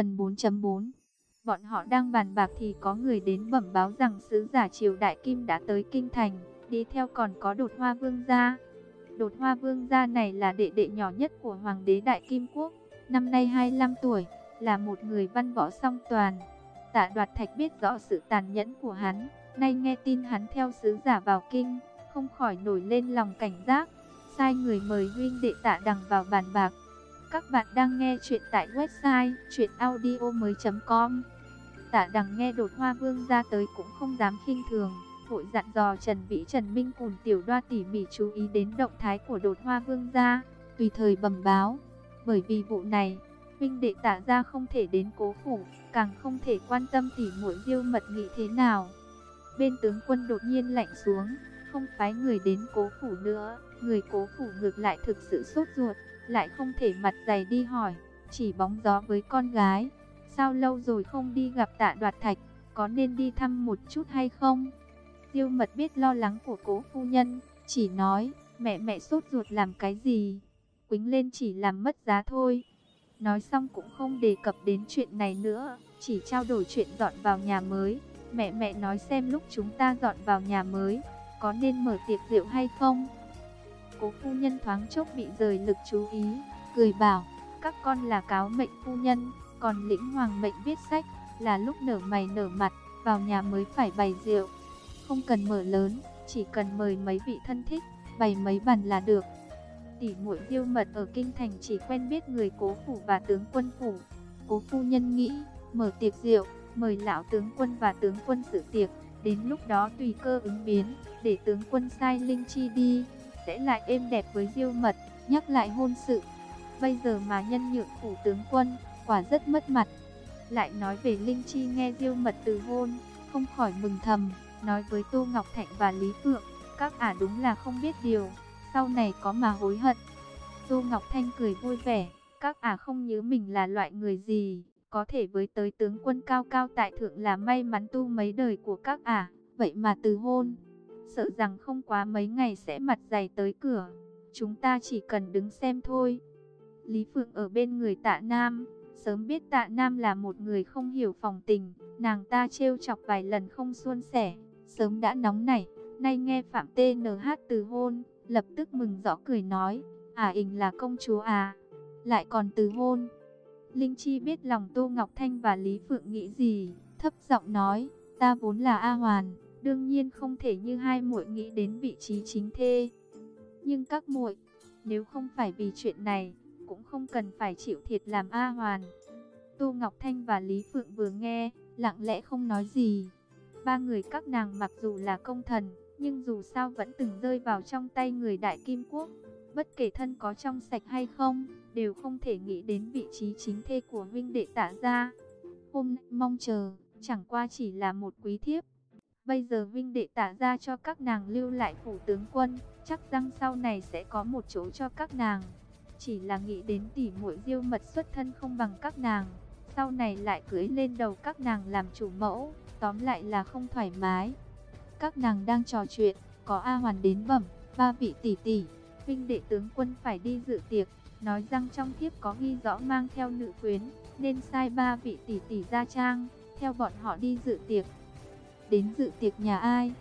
Phần 4.4 Bọn họ đang bàn bạc thì có người đến bẩm báo rằng sứ giả triều đại kim đã tới kinh thành, đi theo còn có đột hoa vương gia. Đột hoa vương gia này là đệ đệ nhỏ nhất của hoàng đế đại kim quốc, năm nay 25 tuổi, là một người văn võ song toàn. Tạ đoạt thạch biết rõ sự tàn nhẫn của hắn, nay nghe tin hắn theo sứ giả vào kinh, không khỏi nổi lên lòng cảnh giác, sai người mời huynh đệ tạ đằng vào bàn bạc. Các bạn đang nghe chuyện tại website chuyenaudio.com Tạ đằng nghe đột hoa vương ra tới cũng không dám khinh thường, vội dặn dò Trần Vĩ Trần Minh cùng tiểu đoa tỉ mỉ chú ý đến động thái của đột hoa vương gia, tùy thời bẩm báo. Bởi vì vụ này, huynh đệ tạ ra không thể đến cố phủ, càng không thể quan tâm tỉ muội diêu mật nghị thế nào. Bên tướng quân đột nhiên lạnh xuống, không phái người đến cố phủ nữa, người cố phủ ngược lại thực sự sốt ruột, lại không thể mặt dày đi hỏi, chỉ bóng gió với con gái. Sao lâu rồi không đi gặp tạ đoạt thạch, có nên đi thăm một chút hay không? Diêu mật biết lo lắng của cố phu nhân, chỉ nói, mẹ mẹ sốt ruột làm cái gì? Quýnh lên chỉ làm mất giá thôi. Nói xong cũng không đề cập đến chuyện này nữa, chỉ trao đổi chuyện dọn vào nhà mới. Mẹ mẹ nói xem lúc chúng ta dọn vào nhà mới, có nên mở tiệc rượu hay không? Cố phu nhân thoáng chốc bị rời lực chú ý, cười bảo, các con là cáo mệnh phu nhân, còn lĩnh hoàng mệnh viết sách, là lúc nở mày nở mặt, vào nhà mới phải bày rượu. Không cần mở lớn, chỉ cần mời mấy vị thân thích, bày mấy bàn là được. Tỷ muội diêu mật ở kinh thành chỉ quen biết người cố phủ và tướng quân phủ. Cố phu nhân nghĩ, mở tiệc rượu, mời lão tướng quân và tướng quân sự tiệc, đến lúc đó tùy cơ ứng biến, để tướng quân sai Linh Chi đi, sẽ lại êm đẹp với diêu mật, nhắc lại hôn sự. Bây giờ mà nhân nhượng phủ tướng quân, quả rất mất mặt. Lại nói về Linh Chi nghe diêu mật từ hôn, không khỏi mừng thầm, nói với Tô Ngọc Thạnh và Lý Phượng, các ả đúng là không biết điều, sau này có mà hối hận. Tô Ngọc Thanh cười vui vẻ, các ả không nhớ mình là loại người gì, có thể với tới tướng quân cao cao tại thượng là may mắn tu mấy đời của các ả, vậy mà từ hôn, sợ rằng không quá mấy ngày sẽ mặt dày tới cửa, chúng ta chỉ cần đứng xem thôi. Lý Phượng ở bên người tạ Nam, sớm biết tạ Nam là một người không hiểu phòng tình, nàng ta trêu chọc vài lần không suôn sẻ, sớm đã nóng nảy, nay nghe Phạm TNH từ hôn, lập tức mừng rõ cười nói, à ình là công chúa à, lại còn từ hôn. Linh Chi biết lòng Tô Ngọc Thanh và Lý Phượng nghĩ gì, thấp giọng nói, ta vốn là A Hoàn, đương nhiên không thể như hai muội nghĩ đến vị trí chính thê. Nhưng các muội, nếu không phải vì chuyện này, cũng không cần phải chịu thiệt làm A Hoàn. Tô Ngọc Thanh và Lý Phượng vừa nghe, lặng lẽ không nói gì. Ba người các nàng mặc dù là công thần, nhưng dù sao vẫn từng rơi vào trong tay người Đại Kim Quốc. Bất kể thân có trong sạch hay không, đều không thể nghĩ đến vị trí chính thê của huynh đệ tạ gia. Hôm nay mong chờ, chẳng qua chỉ là một quý thiếp. Bây giờ vinh đệ tạ gia cho các nàng lưu lại phủ tướng quân, chắc rằng sau này sẽ có một chỗ cho các nàng. Chỉ là nghĩ đến tỉ muội diêu mật xuất thân không bằng các nàng, sau này lại cưới lên đầu các nàng làm chủ mẫu, tóm lại là không thoải mái. Các nàng đang trò chuyện, có A Hoàn đến bẩm, ba vị tỷ tỷ, vinh đệ tướng quân phải đi dự tiệc, nói rằng trong thiếp có ghi rõ mang theo nữ quyến, nên sai ba vị tỷ tỷ ra trang, theo bọn họ đi dự tiệc. Đến dự tiệc nhà ai?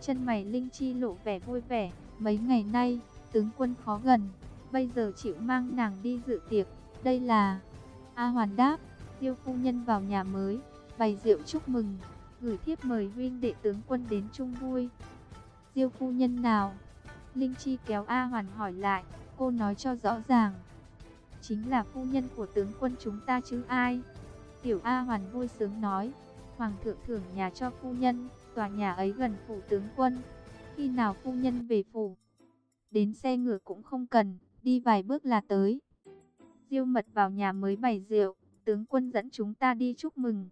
Chân mày Linh Chi lộ vẻ vui vẻ, mấy ngày nay, tướng quân khó gần, bây giờ chịu mang nàng đi dự tiệc, đây là... A Hoàn đáp, Diêu phu nhân vào nhà mới, bày rượu chúc mừng, gửi thiếp mời huynh đệ tướng quân đến chung vui. Diêu phu nhân nào? Linh Chi kéo A Hoàn hỏi lại, cô nói cho rõ ràng. Chính là phu nhân của tướng quân chúng ta chứ ai? Tiểu A Hoàn vui sướng nói, Hoàng thượng thưởng nhà cho phu nhân, tòa nhà ấy gần phủ tướng quân. Khi nào phu nhân về phủ? Đến xe ngựa cũng không cần, đi vài bước là tới. Diêu mật vào nhà mới bày rượu, tướng quân dẫn chúng ta đi chúc mừng.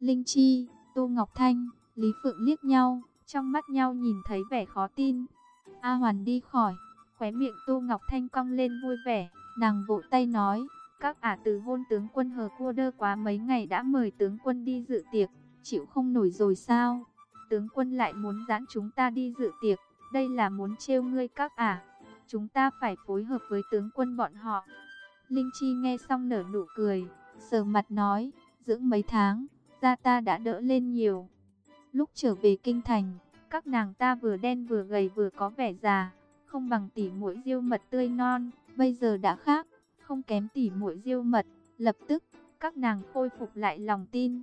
Linh Chi, Tô Ngọc Thanh, Lý Phượng liếc nhau, trong mắt nhau nhìn thấy vẻ khó tin. A Hoàn đi khỏi, khóe miệng Tô Ngọc Thanh cong lên vui vẻ, nàng vỗ tay nói, các ả từ hôn tướng quân hờ cua đơ quá mấy ngày đã mời tướng quân đi dự tiệc, chịu không nổi rồi sao? Tướng quân lại muốn dẫn chúng ta đi dự tiệc, đây là muốn trêu ngươi các à Chúng ta phải phối hợp với tướng quân bọn họ. Linh Chi nghe xong nở nụ cười, sờ mặt nói, dưỡng mấy tháng, da ta đã đỡ lên nhiều. Lúc trở về kinh thành, các nàng ta vừa đen vừa gầy vừa có vẻ già, không bằng tỉ muội diêu mật tươi non, bây giờ đã khác, không kém tỉ muội diêu mật, lập tức các nàng khôi phục lại lòng tin.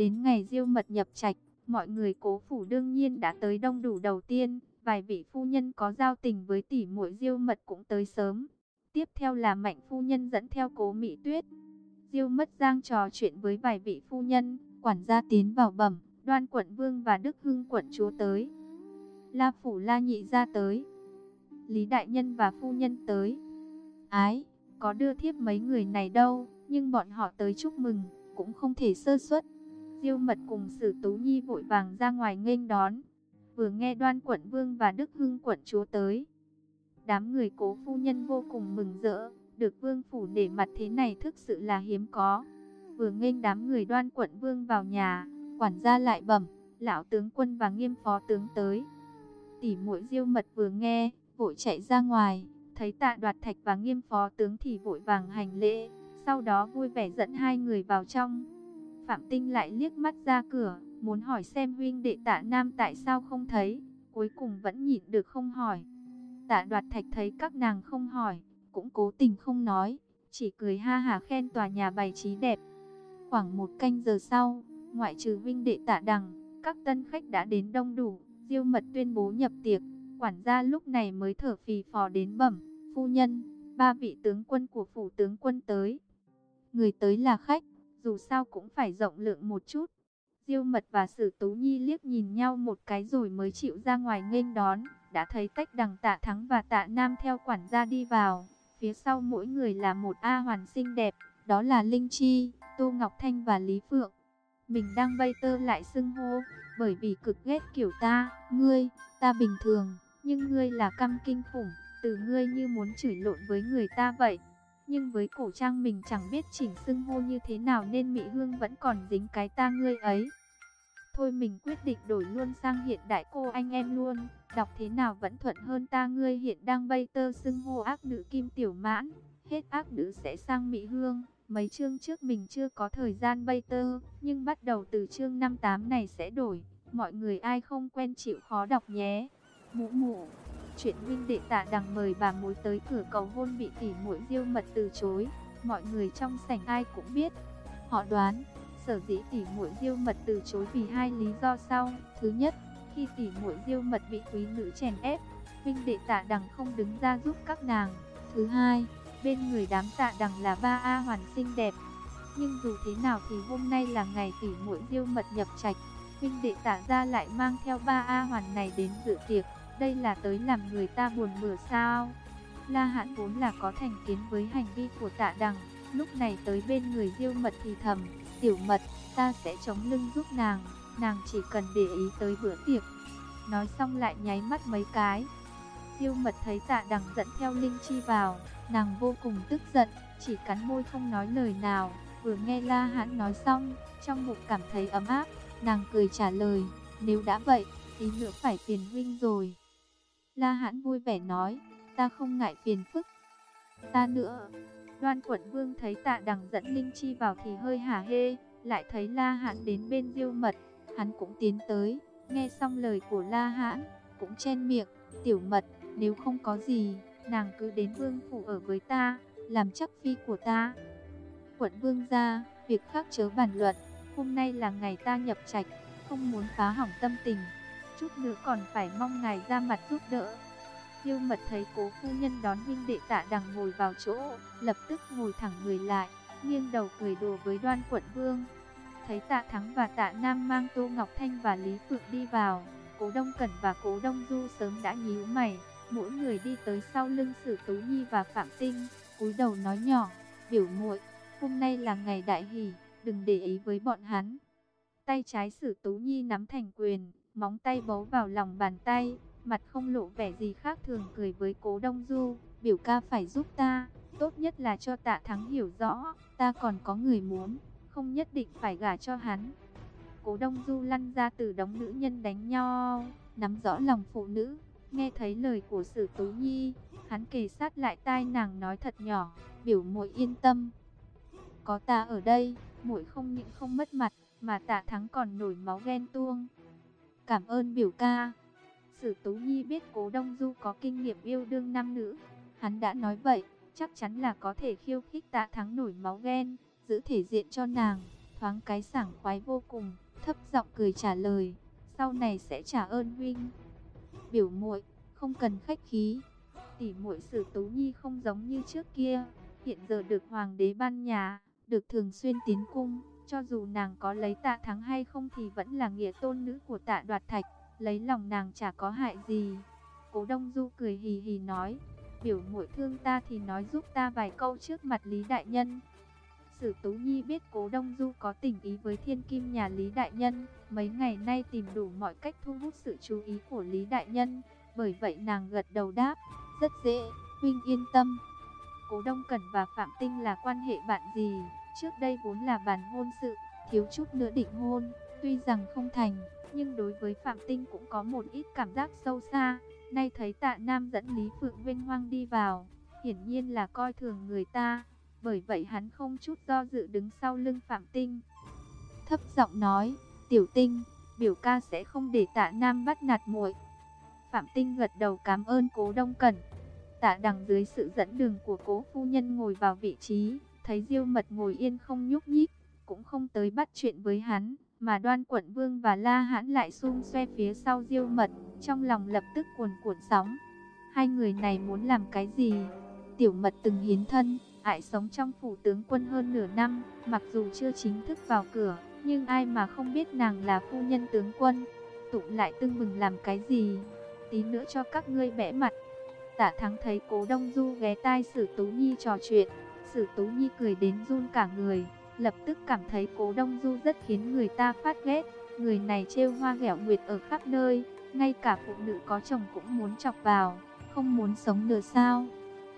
Đến ngày diêu mật nhập trạch, mọi người cố phủ đương nhiên đã tới đông đủ đầu tiên, vài vị phu nhân có giao tình với tỷ muội diêu mật cũng tới sớm. Tiếp theo là mạnh phu nhân dẫn theo cố Mỹ Tuyết. Diêu mất giang trò chuyện với vài vị phu nhân, quản gia tiến vào bẩm, đoan quận vương và đức hưng quận chúa tới. La phủ la nhị ra tới. Lý đại nhân và phu nhân tới. Ái, có đưa thiếp mấy người này đâu, nhưng bọn họ tới chúc mừng, cũng không thể sơ suất. Diêu mật cùng sử tú nhi vội vàng ra ngoài nghênh đón. Vừa nghe đoan quận vương và đức hưng quận chúa tới. Đám người cố phu nhân vô cùng mừng rỡ, được vương phủ để mặt thế này thực sự là hiếm có. Vừa nghênh đám người đoan quận vương vào nhà, quản gia lại bẩm, lão tướng quân và nghiêm phó tướng tới. Tỷ muội diêu mật vừa nghe, vội chạy ra ngoài, thấy tạ đoạt thạch và nghiêm phó tướng thì vội vàng hành lễ, sau đó vui vẻ dẫn hai người vào trong. Phạm Tinh lại liếc mắt ra cửa, muốn hỏi xem huynh đệ tạ nam tại sao không thấy, cuối cùng vẫn nhịn được không hỏi. Tạ đoạt thạch thấy các nàng không hỏi, cũng cố tình không nói, chỉ cười ha hà khen tòa nhà bày trí đẹp. Khoảng một canh giờ sau, ngoại trừ vinh đệ tạ đằng, các tân khách đã đến đông đủ, diêu mật tuyên bố nhập tiệc, quản gia lúc này mới thở phì phò đến bẩm, phu nhân, ba vị tướng quân của phủ tướng quân tới. Người tới là khách, dù sao cũng phải rộng lượng một chút. Diêu mật và sử tú nhi liếc nhìn nhau một cái rồi mới chịu ra ngoài nghênh đón, đã thấy tách đằng tạ thắng và tạ nam theo quản gia đi vào. Phía sau mỗi người là một A hoàn xinh đẹp, đó là Linh Chi, Tô Ngọc Thanh và Lý Phượng. Mình đang bay tơ lại xưng hô, bởi vì cực ghét kiểu ta, ngươi, ta bình thường, nhưng ngươi là căm kinh khủng, từ ngươi như muốn chửi lộn với người ta vậy. Nhưng với cổ trang mình chẳng biết chỉnh xưng hô như thế nào nên Mỹ Hương vẫn còn dính cái ta ngươi ấy. Thôi mình quyết định đổi luôn sang hiện đại cô anh em luôn, đọc thế nào vẫn thuận hơn ta ngươi hiện đang bay tơ xưng hô ác nữ kim tiểu mãn, hết ác nữ sẽ sang Mỹ Hương. Mấy chương trước mình chưa có thời gian bay tơ, nhưng bắt đầu từ chương 58 này sẽ đổi, mọi người ai không quen chịu khó đọc nhé. Mũ mũ, chuyện huynh đệ tạ đằng mời bà mối tới cửa cầu hôn bị tỉ muội diêu mật từ chối, mọi người trong sảnh ai cũng biết. Họ đoán, sở dĩ tỉ muội diêu mật từ chối vì hai lý do sau. Thứ nhất, khi tỉ muội diêu mật bị quý nữ chèn ép, huynh đệ tạ đằng không đứng ra giúp các nàng. Thứ hai, bên người đám tạ đằng là ba A hoàn xinh đẹp. Nhưng dù thế nào thì hôm nay là ngày tỉ muội diêu mật nhập trạch, huynh đệ tạ ra lại mang theo ba A hoàn này đến dự tiệc. Đây là tới làm người ta buồn bừa sao? La Hãn vốn là có thành kiến với hành vi của tạ đằng, lúc này tới bên người diêu mật thì thầm, tiểu mật, ta sẽ chống lưng giúp nàng, nàng chỉ cần để ý tới bữa tiệc. Nói xong lại nháy mắt mấy cái. Diêu mật thấy tạ đằng dẫn theo Linh Chi vào, nàng vô cùng tức giận, chỉ cắn môi không nói lời nào, vừa nghe La Hãn nói xong, trong bụng cảm thấy ấm áp, nàng cười trả lời, nếu đã vậy, tí nữa phải tiền huynh rồi. La Hãn vui vẻ nói, ta không ngại phiền phức. Ta nữa. Đoan quận vương thấy tạ đằng dẫn Linh Chi vào thì hơi hả hê, lại thấy La Hãn đến bên diêu mật, hắn cũng tiến tới, nghe xong lời của La Hãn, cũng chen miệng, tiểu mật, nếu không có gì, nàng cứ đến vương phủ ở với ta, làm chắc phi của ta. Quận vương ra, việc khác chớ bàn luận, hôm nay là ngày ta nhập trạch, không muốn phá hỏng tâm tình chút nữa còn phải mong ngài ra mặt giúp đỡ. Tiêu mật thấy cố phu nhân đón huynh đệ tạ đằng ngồi vào chỗ, lập tức ngồi thẳng người lại, nghiêng đầu cười đùa với đoan quận vương. Thấy tạ thắng và tạ nam mang Tô Ngọc Thanh và Lý Phượng đi vào, cố đông cẩn và cố đông du sớm đã nhíu mày, mỗi người đi tới sau lưng sử tú nhi và phạm tinh, cúi đầu nói nhỏ, biểu muội hôm nay là ngày đại hỷ, đừng để ý với bọn hắn. Tay trái sử tú nhi nắm thành quyền, móng tay bấu vào lòng bàn tay, mặt không lộ vẻ gì khác thường cười với cố Đông Du, biểu ca phải giúp ta, tốt nhất là cho tạ thắng hiểu rõ, ta còn có người muốn, không nhất định phải gả cho hắn. Cố Đông Du lăn ra từ đống nữ nhân đánh nhau, nắm rõ lòng phụ nữ, nghe thấy lời của Sử Tú Nhi, hắn kề sát lại tai nàng nói thật nhỏ, biểu muội yên tâm. có ta ở đây, muội không những không mất mặt, mà tạ thắng còn nổi máu ghen tuông. Cảm ơn biểu ca. Sử Tú Nhi biết Cố Đông Du có kinh nghiệm yêu đương nam nữ. Hắn đã nói vậy, chắc chắn là có thể khiêu khích tạ thắng nổi máu ghen, giữ thể diện cho nàng, thoáng cái sảng khoái vô cùng, thấp giọng cười trả lời, sau này sẽ trả ơn huynh. Biểu muội, không cần khách khí. Tỷ muội Sử Tú Nhi không giống như trước kia, hiện giờ được hoàng đế ban nhà, được thường xuyên tiến cung, cho dù nàng có lấy tạ thắng hay không thì vẫn là nghĩa tôn nữ của tạ đoạt thạch, lấy lòng nàng chả có hại gì. Cố Đông Du cười hì hì nói, biểu muội thương ta thì nói giúp ta vài câu trước mặt Lý Đại Nhân. Sử Tú Nhi biết Cố Đông Du có tình ý với thiên kim nhà Lý Đại Nhân, mấy ngày nay tìm đủ mọi cách thu hút sự chú ý của Lý Đại Nhân, bởi vậy nàng gật đầu đáp, rất dễ, huynh yên tâm. Cố Đông Cẩn và Phạm Tinh là quan hệ bạn gì, trước đây vốn là bản hôn sự, thiếu chút nữa định hôn, tuy rằng không thành, nhưng đối với Phạm Tinh cũng có một ít cảm giác sâu xa. Nay thấy tạ Nam dẫn Lý Phượng vinh hoang đi vào, hiển nhiên là coi thường người ta, bởi vậy hắn không chút do dự đứng sau lưng Phạm Tinh. Thấp giọng nói, tiểu tinh, biểu ca sẽ không để tạ Nam bắt nạt muội. Phạm Tinh gật đầu cảm ơn cố đông cẩn. Tạ đằng dưới sự dẫn đường của cố phu nhân ngồi vào vị trí, thấy diêu mật ngồi yên không nhúc nhích, cũng không tới bắt chuyện với hắn, mà đoan quận vương và la hãn lại xung xoe phía sau diêu mật, trong lòng lập tức cuồn cuộn sóng. Hai người này muốn làm cái gì? Tiểu mật từng hiến thân, ải sống trong phủ tướng quân hơn nửa năm, mặc dù chưa chính thức vào cửa, nhưng ai mà không biết nàng là phu nhân tướng quân. Tụng lại tưng bừng làm cái gì? Tí nữa cho các ngươi bẽ mặt. Tả thắng thấy cố đông du ghé tai sử tú nhi trò chuyện, sử tú nhi cười đến run cả người lập tức cảm thấy cố đông du rất khiến người ta phát ghét. Người này trêu hoa ghẹo nguyệt ở khắp nơi, ngay cả phụ nữ có chồng cũng muốn chọc vào, không muốn sống nữa sao.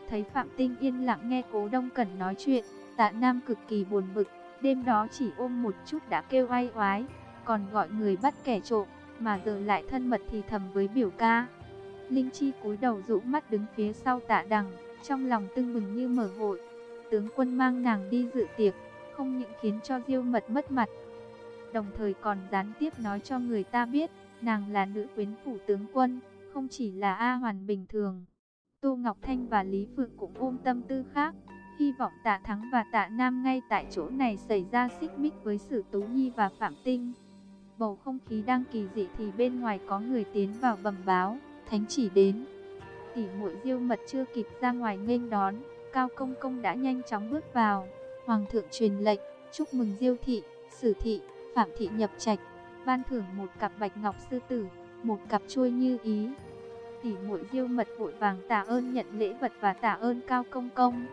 Thấy Phạm Tinh yên lặng nghe cố đông cẩn nói chuyện, tạ nam cực kỳ buồn bực, đêm đó chỉ ôm một chút đã kêu ai oái, còn gọi người bắt kẻ trộm, mà giờ lại thân mật thì thầm với biểu ca. Linh Chi cúi đầu rũ mắt đứng phía sau tạ đằng, trong lòng tưng bừng như mở hội. Tướng quân mang nàng đi dự tiệc, không những khiến cho Diêu Mật mất mặt, đồng thời còn gián tiếp nói cho người ta biết, nàng là nữ quyến phủ tướng quân, không chỉ là A Hoàn bình thường. Tô Ngọc Thanh và Lý Phượng cũng ôm tâm tư khác, hy vọng Tạ Thắng và Tạ Nam ngay tại chỗ này xảy ra xích mích với Sử Tú Nhi và Phạm Tinh. Bầu không khí đang kỳ dị thì bên ngoài có người tiến vào bẩm báo, thánh chỉ đến. Tỷ muội Diêu Mật chưa kịp ra ngoài nghênh đón, Cao Công Công đã nhanh chóng bước vào. Hoàng thượng truyền lệnh, chúc mừng Diêu thị, Sử thị, Phạm thị nhập trạch, ban thưởng một cặp bạch ngọc sư tử, một cặp chuôi như ý. Tỷ muội Diêu mật vội vàng tạ ơn nhận lễ vật và tạ ơn Cao Công Công.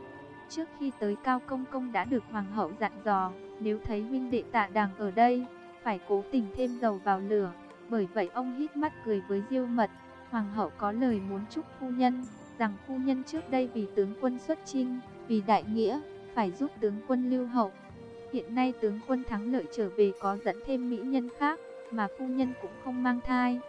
Trước khi tới Cao Công Công đã được hoàng hậu dặn dò, nếu thấy huynh đệ tạ đàng ở đây, phải cố tình thêm dầu vào lửa. Bởi vậy ông hít mắt cười với Diêu mật, hoàng hậu có lời muốn chúc phu nhân, rằng phu nhân trước đây vì tướng quân xuất chinh, vì đại nghĩa, phải giúp tướng quân lưu hậu. Hiện nay tướng quân thắng lợi trở về có dẫn thêm mỹ nhân khác, mà phu nhân cũng không mang thai.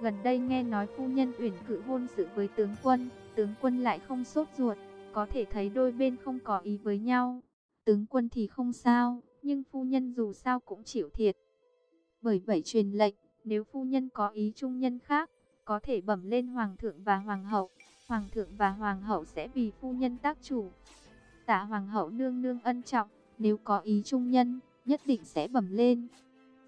Gần đây nghe nói phu nhân uyển cự hôn sự với tướng quân, tướng quân lại không sốt ruột, có thể thấy đôi bên không có ý với nhau. Tướng quân thì không sao, nhưng phu nhân dù sao cũng chịu thiệt. Bởi vậy truyền lệnh, nếu phu nhân có ý trung nhân khác, có thể bẩm lên hoàng thượng và hoàng hậu. Hoàng thượng và hoàng hậu sẽ vì phu nhân tác chủ, Tạ hoàng hậu nương nương ân trọng, nếu có ý trung nhân, nhất định sẽ bẩm lên.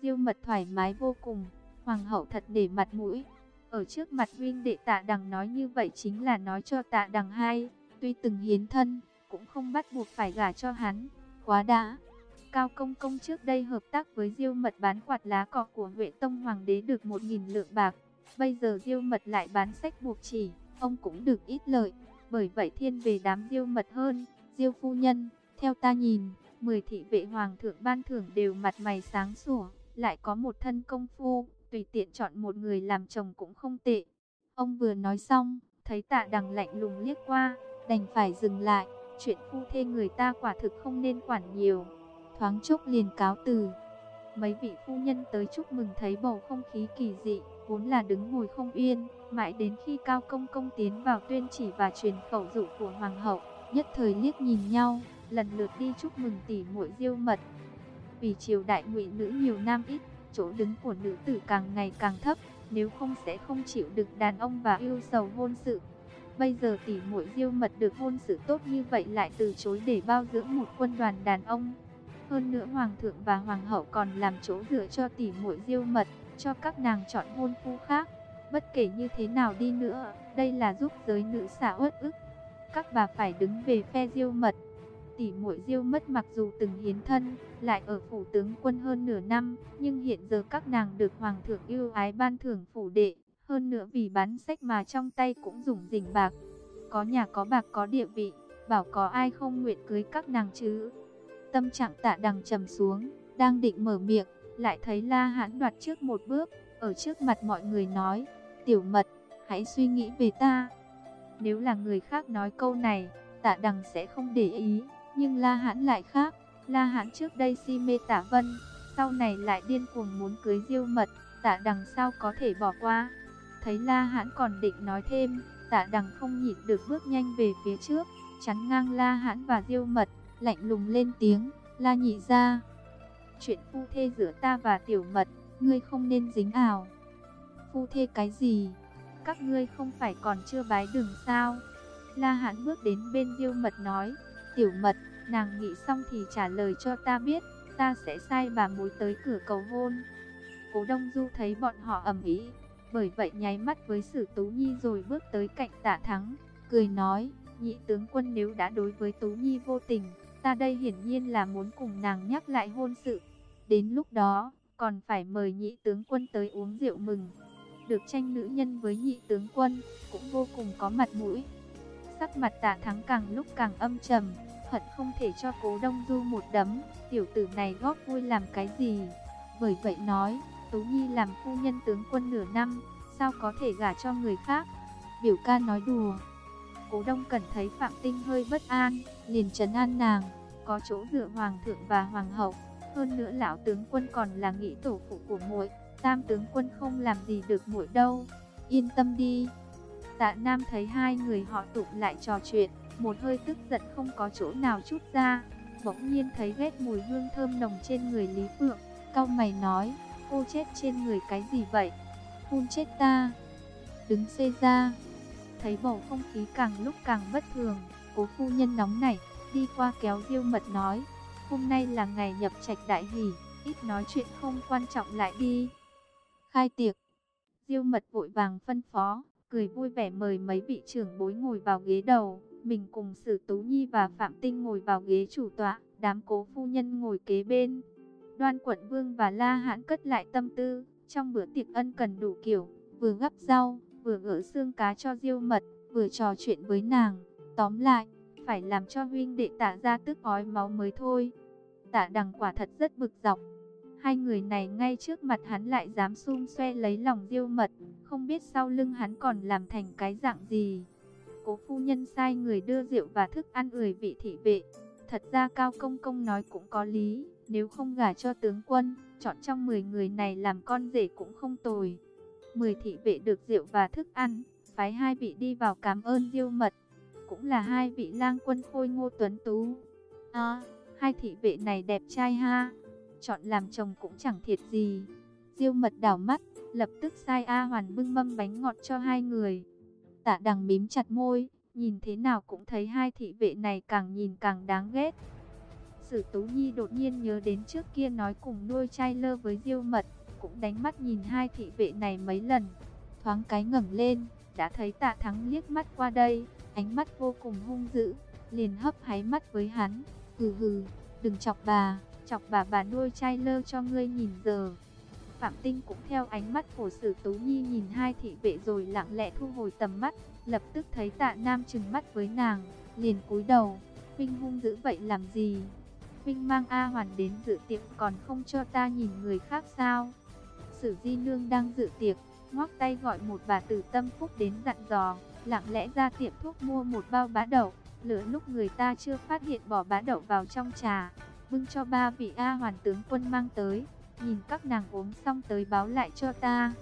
Diêu mật thoải mái vô cùng, hoàng hậu thật để mặt mũi. Ở trước mặt huynh đệ tạ đằng nói như vậy chính là nói cho tạ đằng hay, tuy từng hiến thân, cũng không bắt buộc phải gả cho hắn. Quá đã. Cao Công Công trước đây hợp tác với Diêu Mật bán quạt lá cọ của Huệ Tông Hoàng đế được 1.000 lượng bạc. Bây giờ Diêu Mật lại bán sách buộc chỉ, ông cũng được ít lợi. Bởi vậy thiên về đám Diêu Mật hơn. Diêu phu nhân, theo ta nhìn, 10 thị vệ hoàng thượng ban thưởng đều mặt mày sáng sủa, lại có một thân công phu, tùy tiện chọn một người làm chồng cũng không tệ. Ông vừa nói xong, thấy tạ đằng lạnh lùng liếc qua, đành phải dừng lại, chuyện phu thê người ta quả thực không nên quản nhiều. Thoáng chốc liền cáo từ. Mấy vị phu nhân tới chúc mừng thấy bầu không khí kỳ dị, vốn là đứng ngồi không yên, mãi đến khi Cao Công Công tiến vào tuyên chỉ và truyền khẩu dụ của Hoàng hậu, nhất thời liếc nhìn nhau, lần lượt đi chúc mừng tỷ muội Diêu Mật. Vì triều đại ngụy nữ nhiều nam ít, chỗ đứng của nữ tử càng ngày càng thấp, nếu không sẽ không chịu được đàn ông và yêu sầu hôn sự. Bây giờ tỷ muội Diêu Mật được hôn sự tốt như vậy lại từ chối để bao dưỡng một quân đoàn đàn ông. Hơn nữa hoàng thượng và hoàng hậu còn làm chỗ dựa cho tỷ muội Diêu Mật, cho các nàng chọn hôn phu khác. Bất kể như thế nào đi nữa, đây là giúp giới nữ xả uất ức. Các bà phải đứng về phe Diêu Mật. Tỷ muội Diêu Mất mặc dù từng hiến thân, lại ở phủ tướng quân hơn nửa năm, nhưng hiện giờ các nàng được hoàng thượng yêu ái ban thưởng phủ đệ, hơn nữa vì bán sách mà trong tay cũng dùng rỉnh bạc. Có nhà có bạc có địa vị, bảo có ai không nguyện cưới các nàng chứ. Tâm trạng tạ đằng trầm xuống, đang định mở miệng, lại thấy La Hãn đoạt trước một bước, ở trước mặt mọi người nói, tiểu mật, hãy suy nghĩ về ta. Nếu là người khác nói câu này, tạ đằng sẽ không để ý, nhưng La Hãn lại khác. La Hãn trước đây si mê tạ vân, sau này lại điên cuồng muốn cưới diêu mật, tạ đằng sao có thể bỏ qua. Thấy La Hãn còn định nói thêm, tạ đằng không nhịn được bước nhanh về phía trước, chắn ngang La Hãn và diêu mật, lạnh lùng lên tiếng, La nhị ra. Chuyện phu thê giữa ta và tiểu mật, ngươi không nên dính ảo. Phu thê cái gì? Các ngươi không phải còn chưa bái đường sao? La Hán bước đến bên diêu mật nói, tiểu mật, nàng nghĩ xong thì trả lời cho ta biết, ta sẽ sai bà mối tới cửa cầu hôn. Cố Đông Du thấy bọn họ ầm ĩ, bởi vậy nháy mắt với Sử Tú Nhi rồi bước tới cạnh Tạ Thắng, cười nói, nhị tướng quân nếu đã đối với Tú Nhi vô tình, ta đây hiển nhiên là muốn cùng nàng nhắc lại hôn sự. Đến lúc đó, còn phải mời nhị tướng quân tới uống rượu mừng. Được tranh nữ nhân với nhị tướng quân, cũng vô cùng có mặt mũi. Sắc mặt Tạ Thắng càng lúc càng âm trầm, hận không thể cho Cố Đông Du một đấm, tiểu tử này góp vui làm cái gì. Bởi vậy nói, Tú Nhi làm phu nhân tướng quân nửa năm, sao có thể gả cho người khác? Biểu ca nói đùa. Cố Đông cần thấy Phạm Tinh hơi bất an, liền trấn an nàng, có chỗ dựa hoàng thượng và hoàng hậu, hơn nữa lão tướng quân còn là nghĩ tổ phụ của muội, tam tướng quân không làm gì được muội đâu. Yên tâm đi. Tạ Nam thấy hai người họ tụ lại trò chuyện, một hơi tức giận không có chỗ nào chút ra, bỗng nhiên thấy ghét mùi hương thơm nồng trên người Lý Phượng, cau mày nói, cô chết trên người cái gì vậy? Phun chết ta. Đứng xê ra, thấy bầu không khí càng lúc càng bất thường, cố phu nhân nóng nảy, đi qua kéo diêu mật nói, hôm nay là ngày nhập trạch đại hỷ, ít nói chuyện không quan trọng lại đi. Khai tiệc, diêu mật vội vàng phân phó, cười vui vẻ mời mấy vị trưởng bối ngồi vào ghế đầu, mình cùng Sử Tú Nhi và Phạm Tinh ngồi vào ghế chủ tọa, đám cố phu nhân ngồi kế bên. Đoan Quận Vương và La Hãn cất lại tâm tư, trong bữa tiệc ân cần đủ kiểu, vừa gắp rau, vừa gỡ xương cá cho diêu mật, vừa trò chuyện với nàng. Tóm lại, phải làm cho huynh đệ tạ ra tức ói máu mới thôi. Tạ đằng quả thật rất bực dọc. Hai người này ngay trước mặt hắn lại dám xung xoe lấy lòng diêu mật, không biết sau lưng hắn còn làm thành cái dạng gì. Cố phu nhân sai người đưa rượu và thức ăn ười vị thị vệ. Thật ra Cao Công Công nói cũng có lý, nếu không gả cho tướng quân, chọn trong 10 người này làm con rể cũng không tồi. 10 thị vệ được rượu và thức ăn, phái hai vị đi vào cảm ơn diêu mật, cũng là hai vị lang quân khôi ngô tuấn tú. À, hai thị vệ này đẹp trai ha, chọn làm chồng cũng chẳng thiệt gì. Diêu mật đảo mắt, lập tức sai A Hoàn bưng mâm bánh ngọt cho hai người. Tạ đằng mím chặt môi, nhìn thế nào cũng thấy hai thị vệ này càng nhìn càng đáng ghét. Sử Tú Nhi đột nhiên nhớ đến trước kia nói cùng nuôi trai lơ với Diêu Mật, cũng đánh mắt nhìn hai thị vệ này mấy lần. Thoáng cái ngẩng lên, đã thấy Tạ Thắng liếc mắt qua đây, ánh mắt vô cùng hung dữ, liền hấp háy mắt với hắn, hừ hừ, đừng chọc bà, chọc bà bà nuôi trai lơ cho ngươi nhìn giờ. Phạm Tinh cũng theo ánh mắt của Sử Tú Nhi nhìn hai thị vệ rồi lặng lẽ thu hồi tầm mắt, lập tức thấy Tạ Nam trừng mắt với nàng, liền cúi đầu, huynh hung dữ vậy làm gì? Huynh mang A Hoàn đến dự tiệc còn không cho ta nhìn người khác sao? Sử Di Nương đang dự tiệc, ngoắc tay gọi một bà tử tâm phúc đến dặn dò, lặng lẽ ra tiệm thuốc mua một bao bá đậu, lửa lúc người ta chưa phát hiện bỏ bá đậu vào trong trà, bưng cho ba vị A Hoàn tướng quân mang tới, nhìn các nàng uống xong tới báo lại cho ta.